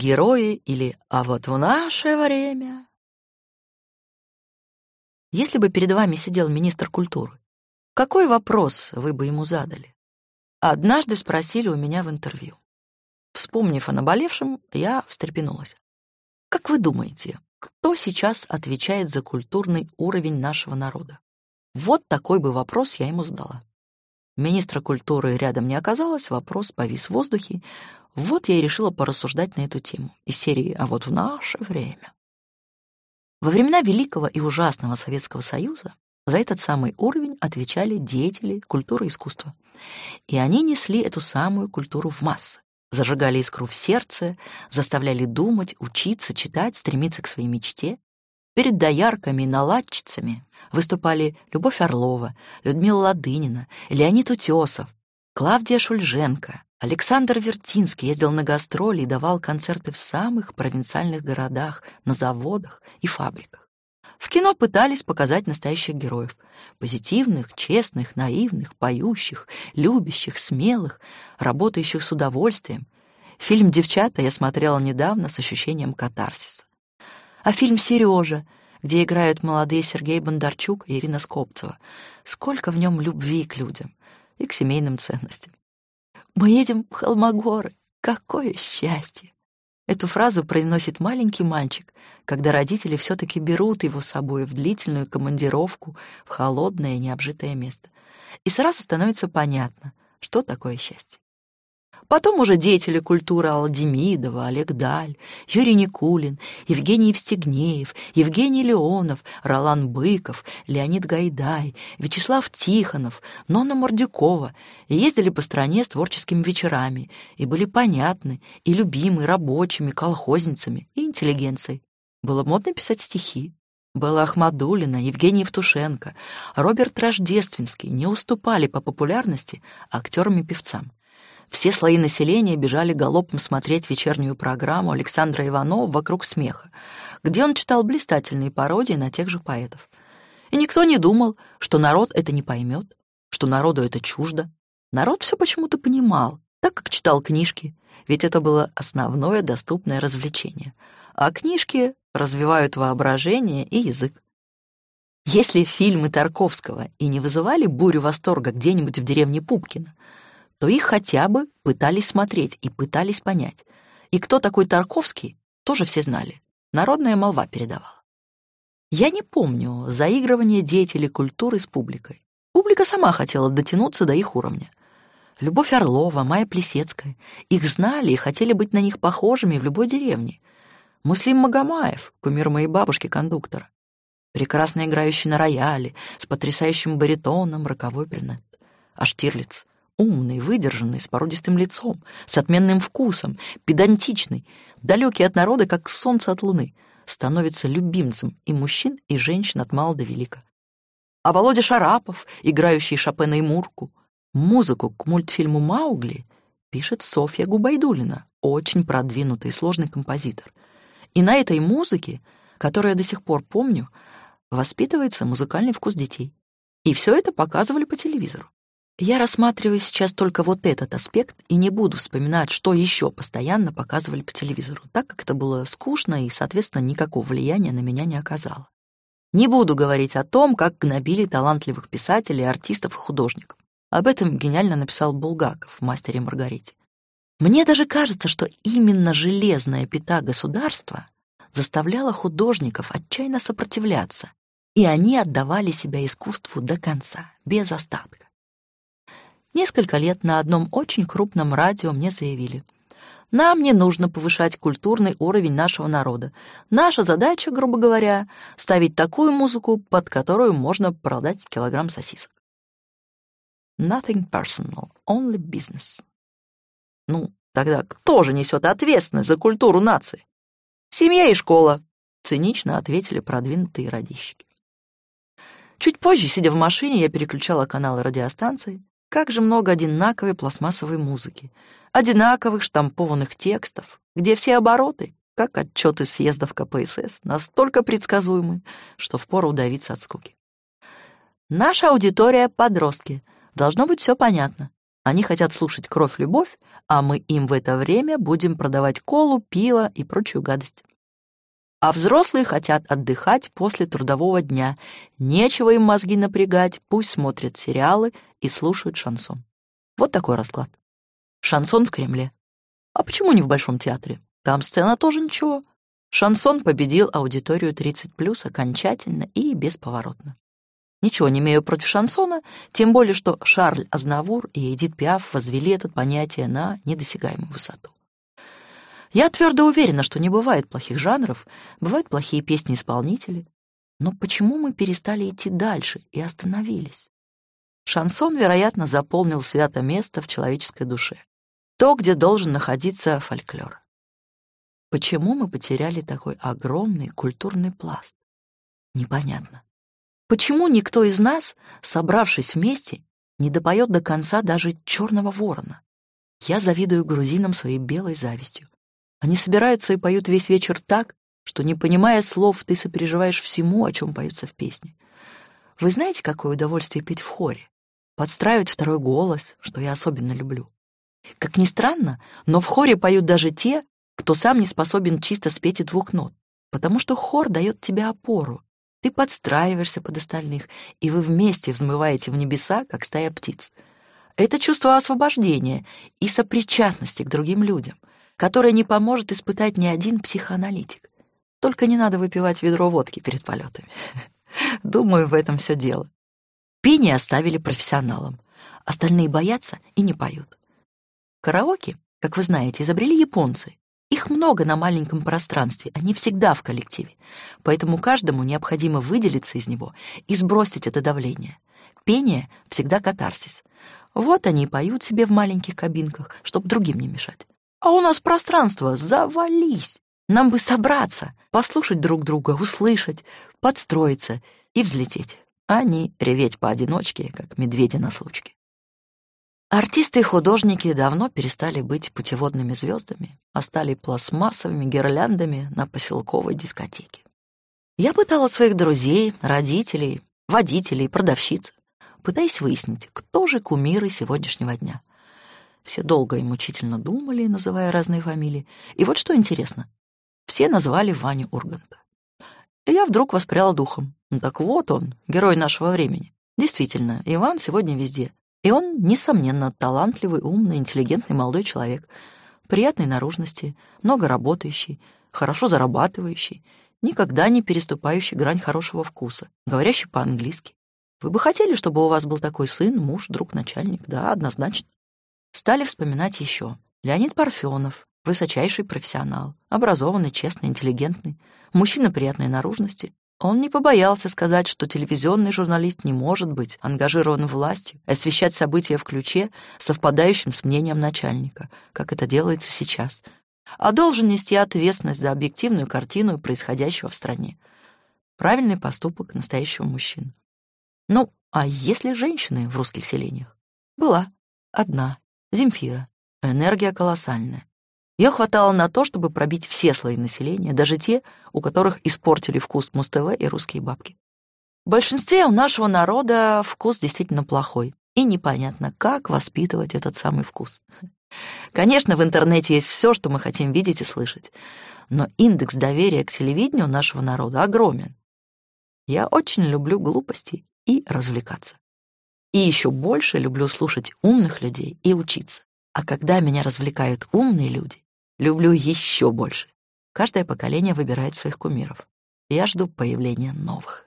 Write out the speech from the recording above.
герои или «А вот в наше время». Если бы перед вами сидел министр культуры, какой вопрос вы бы ему задали? Однажды спросили у меня в интервью. Вспомнив о наболевшем, я встрепенулась. Как вы думаете, кто сейчас отвечает за культурный уровень нашего народа? Вот такой бы вопрос я ему задала. Министра культуры рядом не оказалось, вопрос повис в воздухе. Вот я и решила порассуждать на эту тему. Из серии «А вот в наше время». Во времена Великого и ужасного Советского Союза за этот самый уровень отвечали деятели культуры и искусства. И они несли эту самую культуру в массы зажигали искру в сердце, заставляли думать, учиться, читать, стремиться к своей мечте. Перед доярками и наладчицами выступали Любовь Орлова, Людмила Ладынина, Леонид Утесов, Клавдия Шульженко, Александр Вертинский ездил на гастроли и давал концерты в самых провинциальных городах, на заводах и фабриках. В кино пытались показать настоящих героев. Позитивных, честных, наивных, поющих, любящих, смелых, работающих с удовольствием. Фильм «Девчата» я смотрела недавно с ощущением катарсиса. А фильм «Сережа», где играют молодые Сергей Бондарчук и Ирина Скопцева. Сколько в нем любви к людям и к семейным ценностям. «Мы едем в Холмогоры. Какое счастье!» Эту фразу произносит маленький мальчик, когда родители все-таки берут его с собой в длительную командировку в холодное необжитое место. И сразу становится понятно, что такое счастье. Потом уже деятели культуры Алла Демидова, Олег Даль, Юрий Никулин, Евгений Евстигнеев, Евгений Леонов, Ролан Быков, Леонид Гайдай, Вячеслав Тихонов, Нонна Мордюкова ездили по стране с творческими вечерами и были понятны и любимы рабочими, колхозницами и интеллигенцией. Было модно писать стихи. Белла Ахмадулина, Евгений Евтушенко, Роберт Рождественский не уступали по популярности актерам и певцам. Все слои населения бежали галопом смотреть вечернюю программу Александра Иванова «Вокруг смеха», где он читал блистательные пародии на тех же поэтов. И никто не думал, что народ это не поймет, что народу это чуждо. Народ все почему-то понимал, так как читал книжки, ведь это было основное доступное развлечение. А книжки развивают воображение и язык. Если фильмы Тарковского и не вызывали бурю восторга где-нибудь в деревне Пупкино, то их хотя бы пытались смотреть и пытались понять. И кто такой Тарковский, тоже все знали. Народная молва передавала. Я не помню заигрывания деятелей культуры с публикой. Публика сама хотела дотянуться до их уровня. Любовь Орлова, Майя Плесецкая. Их знали и хотели быть на них похожими в любой деревне. Муслим Магомаев, кумир моей бабушки-кондуктора. Прекрасно играющий на рояле, с потрясающим баритоном, роковой брюнет. А Штирлиц умный, выдержанный, с породистым лицом, с отменным вкусом, педантичный, далекий от народа, как солнце от луны, становится любимцем и мужчин, и женщин от мала до велика. А Володя Шарапов, играющий Шопена и Мурку, музыку к мультфильму «Маугли» пишет Софья Губайдулина, очень продвинутый и сложный композитор. И на этой музыке, которую я до сих пор помню, воспитывается музыкальный вкус детей. И все это показывали по телевизору. Я рассматриваю сейчас только вот этот аспект и не буду вспоминать, что еще постоянно показывали по телевизору, так как это было скучно и, соответственно, никакого влияния на меня не оказало. Не буду говорить о том, как гнобили талантливых писателей, артистов и художников. Об этом гениально написал Булгаков в «Мастере и Маргарите». Мне даже кажется, что именно железная пята государства заставляла художников отчаянно сопротивляться, и они отдавали себя искусству до конца, без остатка. Несколько лет на одном очень крупном радио мне заявили, нам не нужно повышать культурный уровень нашего народа. Наша задача, грубо говоря, ставить такую музыку, под которую можно продать килограмм сосисок. Nothing personal, only business. Ну, тогда кто же несет ответственность за культуру нации? Семья и школа, цинично ответили продвинутые радищики. Чуть позже, сидя в машине, я переключала каналы радиостанции, как же много одинаковой пластмассовой музыки, одинаковых штампованных текстов, где все обороты, как отчеты съездов КПСС, настолько предсказуемы, что впору удавиться от скуки. Наша аудитория — подростки. Должно быть все понятно. Они хотят слушать «Кровь-любовь», а мы им в это время будем продавать колу, пиво и прочую гадость. А взрослые хотят отдыхать после трудового дня. Нечего им мозги напрягать, пусть смотрят сериалы и слушают шансон. Вот такой расклад. Шансон в Кремле. А почему не в Большом театре? Там сцена тоже ничего. Шансон победил аудиторию 30+, окончательно и бесповоротно. Ничего не имею против шансона, тем более что Шарль Азнавур и Эдит Пиаф возвели это понятие на недосягаемую высоту. Я твердо уверена, что не бывает плохих жанров, бывают плохие песни-исполнители. Но почему мы перестали идти дальше и остановились? Шансон, вероятно, заполнил свято место в человеческой душе. То, где должен находиться фольклор. Почему мы потеряли такой огромный культурный пласт? Непонятно. Почему никто из нас, собравшись вместе, не допоет до конца даже «Черного ворона»? Я завидую грузинам своей белой завистью. Они собираются и поют весь вечер так, что, не понимая слов, ты сопереживаешь всему, о чем поются в песне. Вы знаете, какое удовольствие петь в хоре? Подстраивать второй голос, что я особенно люблю. Как ни странно, но в хоре поют даже те, кто сам не способен чисто спеть и двух нот, потому что хор дает тебе опору. Ты подстраиваешься под остальных, и вы вместе взмываете в небеса, как стая птиц. Это чувство освобождения и сопричастности к другим людям — которое не поможет испытать ни один психоаналитик. Только не надо выпивать ведро водки перед полетами. Думаю, в этом все дело. Пение оставили профессионалам. Остальные боятся и не поют. Караоке, как вы знаете, изобрели японцы. Их много на маленьком пространстве, они всегда в коллективе. Поэтому каждому необходимо выделиться из него и сбросить это давление. Пение всегда катарсис. Вот они и поют себе в маленьких кабинках, чтобы другим не мешать. А у нас пространство, завались. Нам бы собраться, послушать друг друга, услышать, подстроиться и взлететь, а не реветь поодиночке, как медведи на случке. Артисты и художники давно перестали быть путеводными звездами, а стали пластмассовыми гирляндами на поселковой дискотеке. Я пытала своих друзей, родителей, водителей, продавщиц, пытаясь выяснить, кто же кумиры сегодняшнего дня. Все долго и мучительно думали, называя разные фамилии. И вот что интересно. Все назвали Ваню Урганта. И я вдруг воспряла духом. Так вот он, герой нашего времени. Действительно, Иван сегодня везде. И он, несомненно, талантливый, умный, интеллигентный молодой человек. Приятной наружности, много работающий, хорошо зарабатывающий, никогда не переступающий грань хорошего вкуса, говорящий по-английски. Вы бы хотели, чтобы у вас был такой сын, муж, друг, начальник? Да, однозначно. Стали вспоминать еще. Леонид Парфенов, высочайший профессионал, образованный, честный, интеллигентный, мужчина приятной наружности. Он не побоялся сказать, что телевизионный журналист не может быть ангажирован властью, освещать события в ключе, совпадающем с мнением начальника, как это делается сейчас, а должен нести ответственность за объективную картину происходящего в стране. Правильный поступок настоящего мужчины. Ну, а если женщины в русских селениях? Была. Одна. Земфира. Энергия колоссальная. Ее хватало на то, чтобы пробить все слои населения, даже те, у которых испортили вкус Муз-ТВ и русские бабки. В большинстве у нашего народа вкус действительно плохой, и непонятно, как воспитывать этот самый вкус. Конечно, в интернете есть все, что мы хотим видеть и слышать, но индекс доверия к телевидению нашего народа огромен. Я очень люблю глупости и развлекаться. И еще больше люблю слушать умных людей и учиться. А когда меня развлекают умные люди, люблю еще больше. Каждое поколение выбирает своих кумиров. Я жду появления новых.